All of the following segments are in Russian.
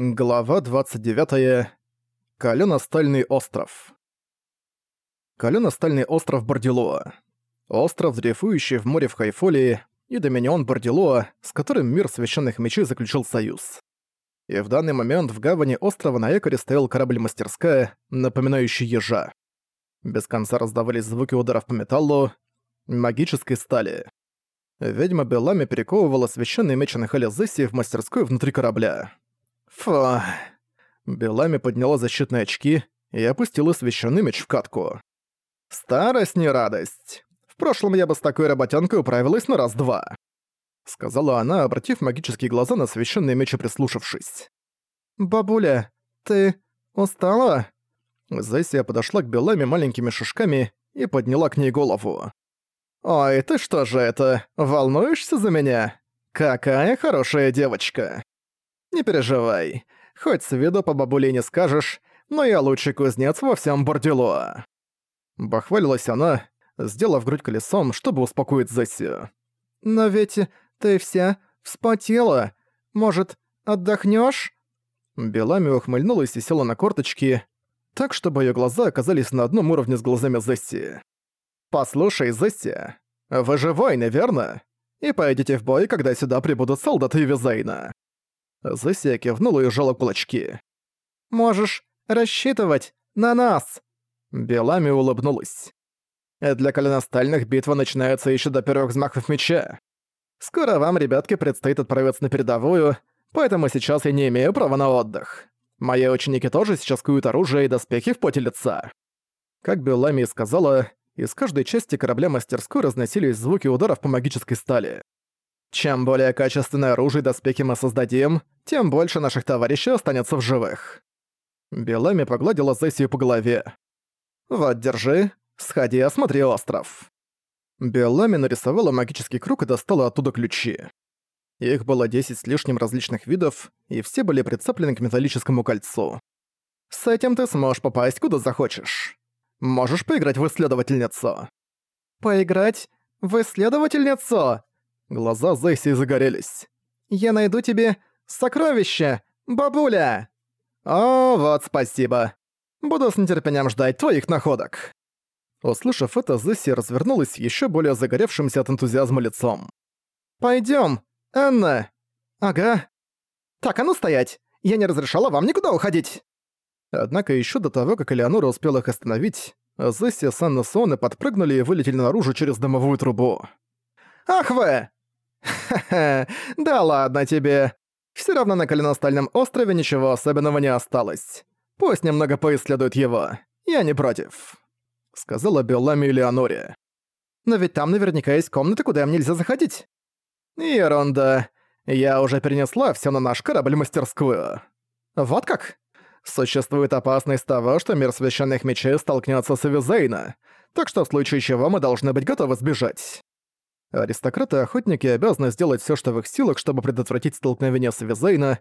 Глава 29. Калёно-Стальный остров. Калёно-Стальный остров Бордилоа. Остров, дрейфующий в море в Хайфолии, и доминион Бордилоа, с которым мир священных мечей заключил союз. И в данный момент в гавани острова на якоре стоял корабль-мастерская, напоминающий ежа. Без конца раздавались звуки ударов по металлу, магической стали. Ведьма Беллами перековывала священный меч Анахаля Зесси в мастерской внутри корабля. Фу. Белами подняла защитные очки и опустила священный меч в катку. «Старость не радость. В прошлом я бы с такой работенкой управилась на раз-два», сказала она, обратив магические глаза на священный меч и прислушавшись. «Бабуля, ты устала?» Зессия подошла к Белами маленькими шишками и подняла к ней голову. «Ой, ты что же это, волнуешься за меня? Какая хорошая девочка!» Не переживай, хоть с виду по бабуле не скажешь, но я лучший кузнец во всем Бордюло. Бахвалилась она, сделав грудь колесом, чтобы успокоить Зессию. «Но ведь ты вся вспотела. Может, отдохнёшь?» Белами ухмыльнулась и села на корточки, так, чтобы её глаза оказались на одном уровне с глазами Зесси. «Послушай, Зессия, вы же воины, верно? И пойдете в бой, когда сюда прибудут солдаты Визейна. Зессия кивнула и сжала кулачки. «Можешь рассчитывать на нас!» Белами улыбнулась. «Для коленостальных битва начинается еще до первых взмахов меча. Скоро вам, ребятки, предстоит отправиться на передовую, поэтому сейчас я не имею права на отдых. Мои ученики тоже сейчас куют оружие и доспехи в поте лица». Как Белами сказала, из каждой части корабля мастерской разносились звуки ударов по магической стали. Чем более качественное оружие и доспехи мы создадим, тем больше наших товарищей останется в живых. Белами погладила Зессию по голове. «Вот, держи, сходи, осмотри остров». Белами нарисовала магический круг и достала оттуда ключи. Их было 10 с лишним различных видов, и все были прицеплены к металлическому кольцу. С этим ты сможешь попасть куда захочешь. Можешь поиграть в исследовательницу. Поиграть в исследовательницу? Глаза Зейси загорелись. «Я найду тебе сокровище, бабуля!» «О, вот спасибо. Буду с нетерпением ждать твоих находок». Услышав это, Зесси развернулась еще более загоревшимся от энтузиазма лицом. «Пойдём, Анна!» «Ага». «Так, а ну стоять! Я не разрешала вам никуда уходить!» Однако еще до того, как Элеонора успела их остановить, Зесси с Анной Соны подпрыгнули и вылетели наружу через дымовую трубу. «Ах вы! Ха-ха, да ладно тебе. Все равно на Коленостальном острове ничего особенного не осталось. Пусть немного поисследуют его. Я не против», — сказала Беллами Леоноре. «Но ведь там наверняка есть комнаты, куда им нельзя заходить». «Ерунда. Я уже перенесла все на наш корабль-мастерскую». «Вот как?» Существует опасность того, что мир священных мечей столкнется с Эвизейна, так что в случае чего мы должны быть готовы сбежать. Аристократы и охотники обязаны сделать все, что в их силах, чтобы предотвратить столкновение с Визейна,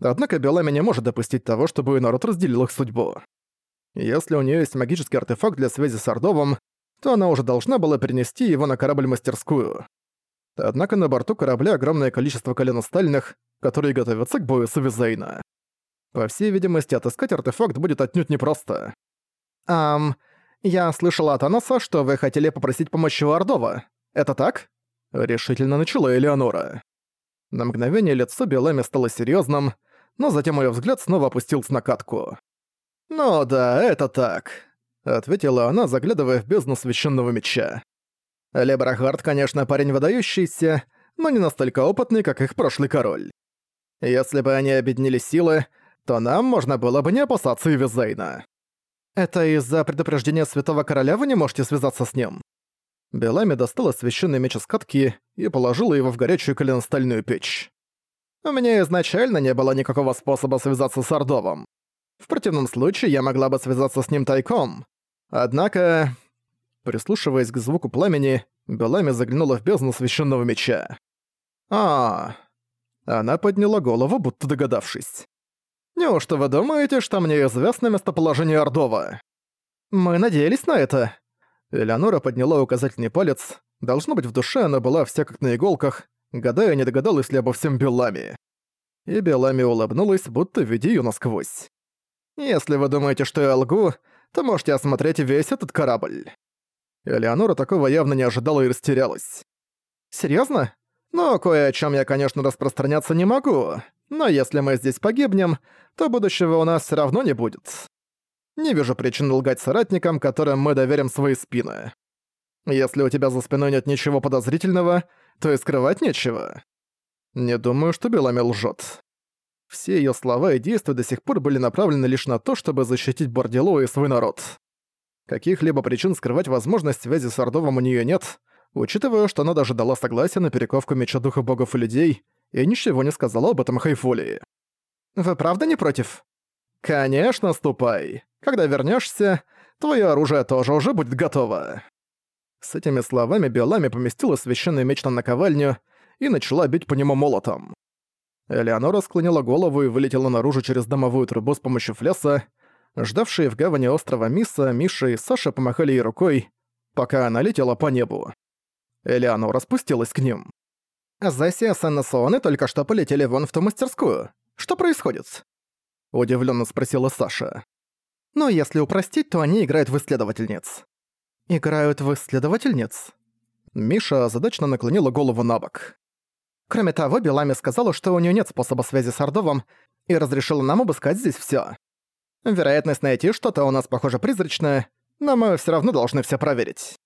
однако Белами не может допустить того, чтобы народ разделил их судьбу. Если у нее есть магический артефакт для связи с Ордовом, то она уже должна была перенести его на корабль-мастерскую. Однако на борту корабля огромное количество коленостальных, которые готовятся к бою с Визейна. По всей видимости, отыскать артефакт будет отнюдь непросто. «Ам, я слышала от Аноса, что вы хотели попросить помощи у Ордова. Это так?» — решительно начала Элеонора. На мгновение лицо Белами стало серьезным, но затем ее взгляд снова опустился на катку. «Ну да, это так», — ответила она, заглядывая в бездну священного меча. Лебрахард, конечно, парень выдающийся, но не настолько опытный, как их прошлый король. Если бы они объединили силы, то нам можно было бы не опасаться и Визейна. Это из-за предупреждения Святого Короля вы не можете связаться с ним? Белами достала священный меч из катки и положила его в горячую коленостальную печь. У меня изначально не было никакого способа связаться с Ордовом. В противном случае я могла бы связаться с ним тайком. Однако... Прислушиваясь к звуку пламени, Белами заглянула в бездну священного меча. а Она подняла голову, будто догадавшись. «Неужто вы думаете, что мне известно местоположение Ордова?» «Мы надеялись на это», Элеонора подняла указательный палец. Должно быть, в душе она была вся как на иголках, гадая, не догадалась ли обо всем Беллами. и Белами улыбнулась, будто видя её насквозь. «Если вы думаете, что я лгу, то можете осмотреть весь этот корабль». Элеонора такого явно не ожидала и растерялась. «Серьёзно? Ну, кое о чём я, конечно, распространяться не могу, но если мы здесь погибнем, то будущего у нас всё равно не будет. Не вижу причин лгать соратникам, которым мы доверим свои спины. Если у тебя за спиной нет ничего подозрительного, то и скрывать нечего. Не думаю, что Белами лжет. Все ее слова и действия до сих пор были направлены лишь на то, чтобы защитить Бордело и свой народ. Каких-либо причин скрывать возможность связи с Ордовом у нее нет, учитывая, что она даже дала согласие на перековку меча духа богов и людей, и ничего не сказала об этом Хайфолии. «Вы правда не против?» «Конечно, ступай. Когда вернешься, твое оружие тоже уже будет готово». С этими словами Биолами поместила священный меч на наковальню и начала бить по нему молотом. Элеонора склонила голову и вылетела наружу через домовую трубу с помощью флеса. Ждавшие в гавани острова Миса, Миша и Саша помахали ей рукой, пока она летела по небу. Элеонора спустилась к ним. «Зесси и Сеннесуоны только что полетели вон в ту мастерскую. Что происходит?» Удивленно спросила Саша. «Ну, если упростить, то они играют в исследовательниц». «Играют в исследовательниц?» Миша озадачно наклонила голову на бок. Кроме того, Белами сказала, что у нее нет способа связи с Ордовом и разрешила нам обыскать здесь все. Вероятность найти что-то у нас, похоже, призрачная, но мы все равно должны все проверить.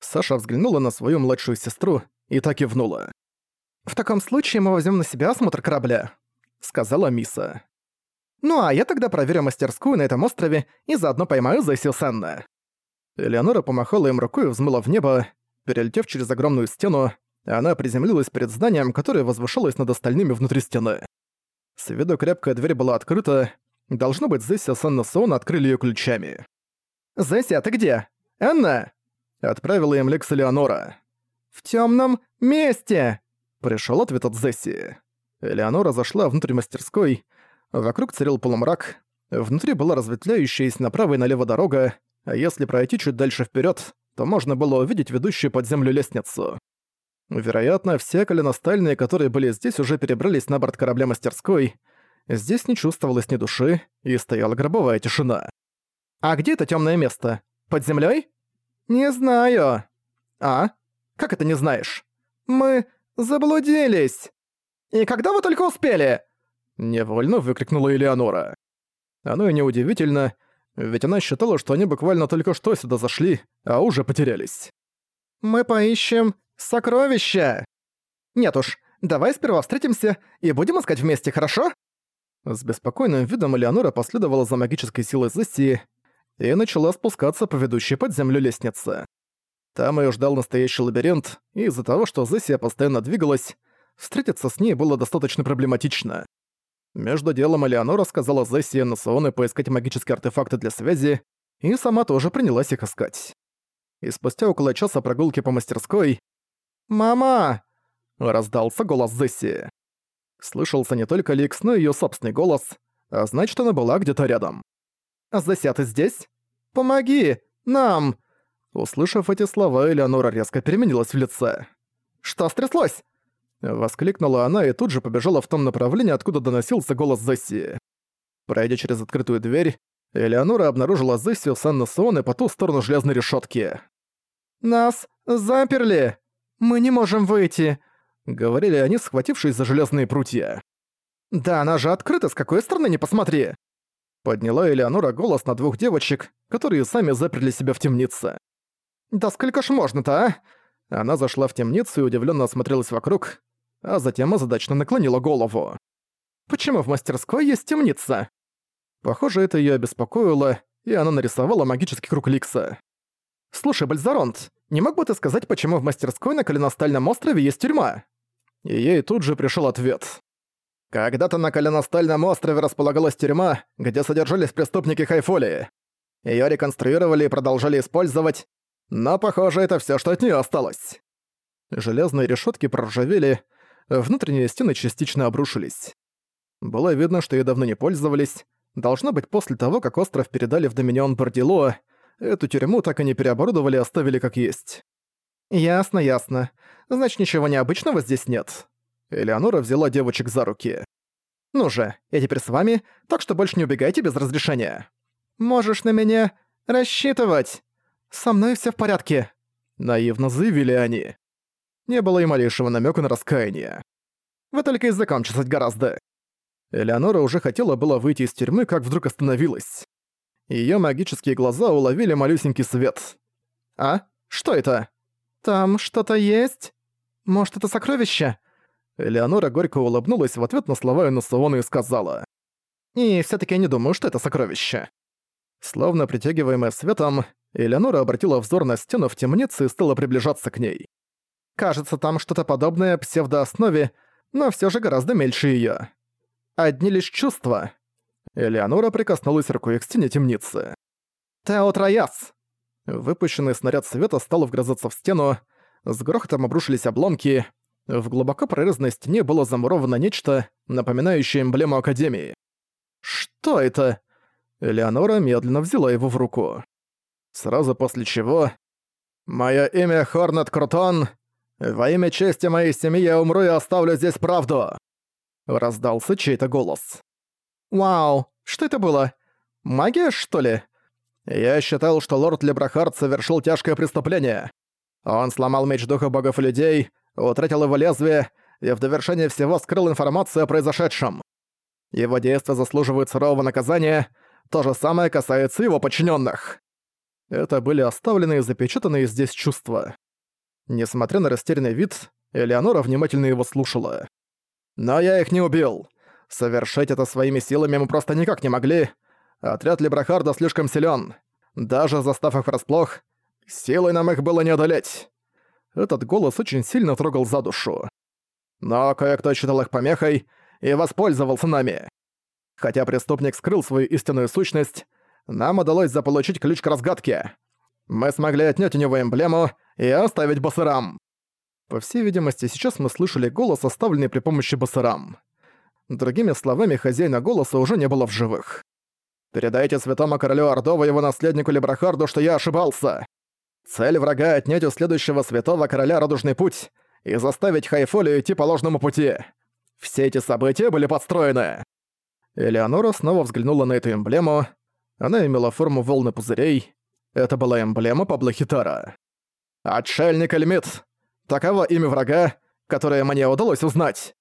Саша взглянула на свою младшую сестру и так и внула. «В таком случае мы возьмем на себя осмотр корабля», — сказала Миса. «Ну а я тогда проверю мастерскую на этом острове и заодно поймаю Зэсил Санна». Элеонора помахала им рукой и взмыла в небо. Перелетев через огромную стену, она приземлилась перед зданием, которое возвышалось над остальными внутри стены. С виду крепкая дверь была открыта. Должно быть, Зесси с Анна Сон открыли ее ключами. «Зесси, а ты где? Анна?» Отправила им Лекс Элеонора. «В темном месте!» Пришел ответ от Зесси. Элеонора зашла внутрь мастерской. Вокруг царил полумрак. Внутри была разветвляющаяся направо и налево дорога, а если пройти чуть дальше вперед, то можно было увидеть ведущую под землю лестницу. Вероятно, все коленостальные, которые были здесь, уже перебрались на борт корабля-мастерской. Здесь не чувствовалось ни души, и стояла гробовая тишина. «А где это темное место? Под землей? «Не знаю». «А? Как это не знаешь?» «Мы заблудились!» «И когда вы только успели?» Невольно выкрикнула Элеонора. Оно и неудивительно, ведь она считала, что они буквально только что сюда зашли, а уже потерялись. «Мы поищем сокровища!» «Нет уж, давай сперва встретимся и будем искать вместе, хорошо?» С беспокойным видом Элеонора последовала за магической силой Зессии и начала спускаться по ведущей под землю лестнице. Там её ждал настоящий лабиринт, и из-за того, что Зессия постоянно двигалась, встретиться с ней было достаточно проблематично. Между делом Элеонора сказала Зесси и Насуоне поискать магические артефакты для связи, и сама тоже принялась их искать. И спустя около часа прогулки по мастерской «Мама!» — раздался голос Зесси. Слышался не только Ликс, но и её собственный голос, а значит, она была где-то рядом. «Зесси, а ты здесь? Помоги! Нам!» Услышав эти слова, Элеонора резко переменилась в лице. «Что стряслось?» Воскликнула она и тут же побежала в том направлении, откуда доносился голос Зесси. Пройдя через открытую дверь, Элеонора обнаружила Зессию с Анна Суоны по ту сторону железной решетки. «Нас заперли! Мы не можем выйти!» — говорили они, схватившись за железные прутья. «Да она же открыта, с какой стороны не посмотри!» Подняла Элеонора голос на двух девочек, которые сами заперли себя в темнице. «Да сколько ж можно-то, а?» Она зашла в темницу и удивленно осмотрелась вокруг, а затем озадачно наклонила голову. «Почему в мастерской есть темница?» Похоже, это её обеспокоило, и она нарисовала магический круг Ликса. «Слушай, Бальзаронт, не мог бы ты сказать, почему в мастерской на Коленостальном острове есть тюрьма?» И ей тут же пришёл ответ. Когда-то на Коленостальном острове располагалась тюрьма, где содержались преступники Хайфолии. Её реконструировали и продолжали использовать, но, похоже, это всё, что от неё осталось. Железные решётки проржавели, внутренние стены частично обрушились. Было видно, что её давно не пользовались. Должно быть, после того, как остров передали в Доминион Бордило, эту тюрьму так и не переоборудовали оставили как есть. «Ясно, ясно. Значит, ничего необычного здесь нет». Элеонора взяла девочек за руки. Ну же, я теперь с вами, так что больше не убегайте без разрешения. Можешь на меня рассчитывать. Со мной все в порядке. Наивно заявили они. Не было и малейшего намека на раскаяние. Вы только языком чесать гораздо. Элеонора уже хотела было выйти из тюрьмы, как вдруг остановилась. Её магические глаза уловили малюсенький свет. «А? Что это?» «Там что-то есть? Может, это сокровище?» Элеонора горько улыбнулась в ответ на слова Инуссуона и сказала. «И всё-таки я не думаю, что это сокровище». Словно притягиваемая светом, Элеонора обратила взор на стену в темнице и стала приближаться к ней. Кажется, там что-то подобное псевдооснове, но всё же гораздо мельче её. Одни лишь чувства. Элеонора прикоснулась рукой к стене темницы. «Тео Трояс!» Выпущенный снаряд света стал вгрызаться в стену, с грохотом обрушились обломки, в глубоко прорезанной стене было замуровано нечто, напоминающее эмблему Академии. «Что это?» Элеонора медленно взяла его в руку. Сразу после чего... «Моё имя Хорнет Крутон. Во имя чести моей семьи я умру и оставлю здесь правду!» Раздался чей-то голос. «Вау, что это было? Магия, что ли?» «Я считал, что лорд Лебрахард совершил тяжкое преступление. Он сломал меч духа богов и людей, утратил его лезвие и в довершение всего скрыл информацию о произошедшем. Его действия заслуживают сурового наказания, то же самое касается его подчиненных. Это были оставленные запечатанные здесь чувства. Несмотря на растерянный вид, Элеонора внимательно его слушала. «Но я их не убил. Совершить это своими силами мы просто никак не могли. Отряд Лебрахарда слишком силен. Даже застав их врасплох, силой нам их было не одолеть». Этот голос очень сильно трогал за душу. Но кое-кто считал их помехой и воспользовался нами. Хотя преступник скрыл свою истинную сущность, нам удалось заполучить ключ к разгадке. Мы смогли отнять у него эмблему и оставить Басарам. По всей видимости, сейчас мы слышали голос, оставленный при помощи Басарам. Другими словами, хозяина голоса уже не было в живых. «Передайте святому королю Ордова его наследнику Лебрахарду, что я ошибался. Цель врага — отнять у следующего святого короля радужный путь и заставить Хайфолию идти по ложному пути. Все эти события были подстроены». Элеонора снова взглянула на эту эмблему. Она имела форму волны пузырей. Это была эмблема Пабло Хитара. «Отшельник Эльмит! Таково имя врага, которое мне удалось узнать!»